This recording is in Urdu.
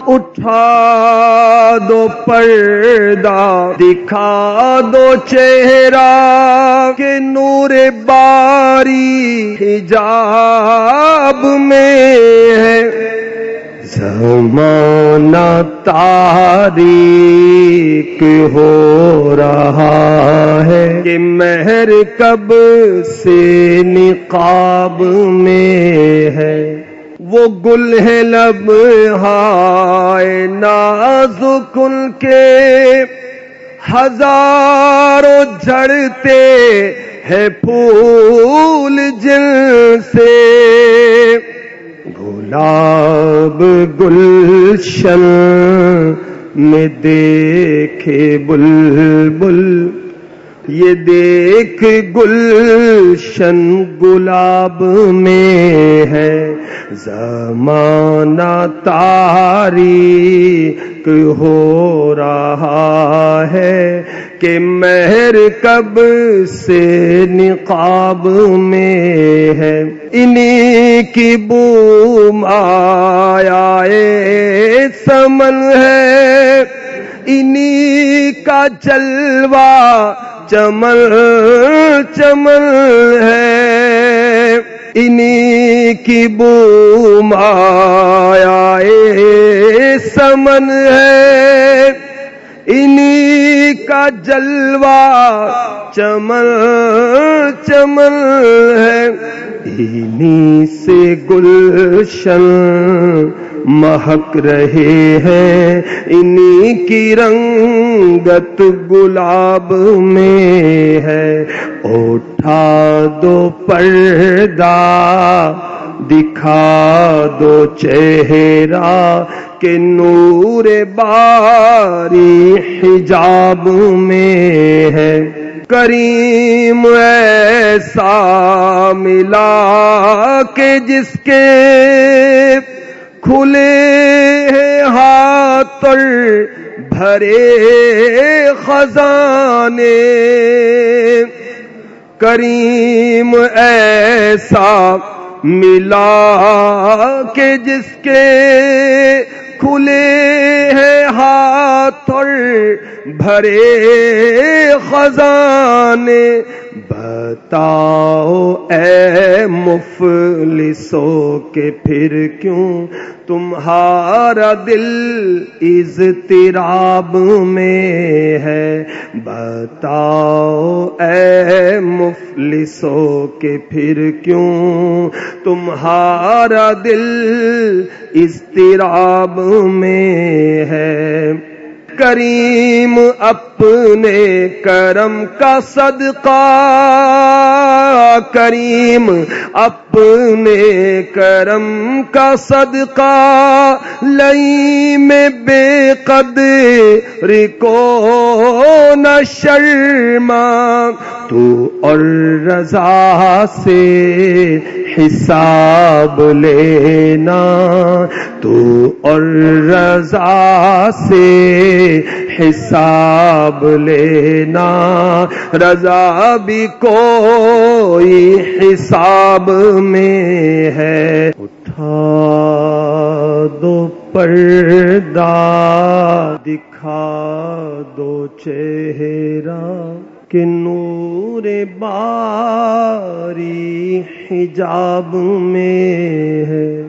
اٹھا دو پردہ، دکھا دو چہرہ کہ نور باری حجاب میں ہے۔ زمانہ تاریک ہو رہا ہے کہ مہر کب سے نقاب میں ہے۔ وہ گل ہے لب ہائے نازکن کے۔ ہزاروں جھڑتے ہے پھول جل سے۔ گلاب گلشن میں دیکھے بل بل یہ دیکھ گلشن گلاب میں ہے۔ زمانہ تاریک ہو رہا ہے کہ مہر کب سے نقاب میں ہے انہیں کی بوم آیا سمن ہے انہیں کا جلوہ چمل چمل ہے انہیں کی بوم آیا سمن ہے۔ انہیں کا جلوہ چمل چمل ہے۔ انہیں سے گلشن مہک رہے ہیں۔ انہی کی رنگت گلاب میں ہے۔ اٹھا دو پردہ دکھا دو چہرہ کہ نور باری حجاب میں ہے۔ کریم ایسا ملا کہ جس کے کھلے ہاتھ بھرے خزانے۔ کریم ایسا ملا کہ جس کے کھلے ہیں ہاتھ بھرے خزانے۔ بتاؤ اے مفلسو کے پھر کیوں تمہارا دل اضطراب میں ہے؟ بتاؤ اے مفلسوں کے پھر کیوں تمہارا دل استراب میں ہے؟ کریم اپنے کرم کا صدقہ، کریم اپ اپنے کرم کا صدقہ لئی میں بے قد رکو نہ شرما، تو اور رضا سے حساب لینا، تو اور رضا سے حساب لینا، رضا بھی کوئی حساب میں ہے۔ اٹھا دو پردہ، دکھا دو چہرہ، کہ نور باری حجاب میں ہے۔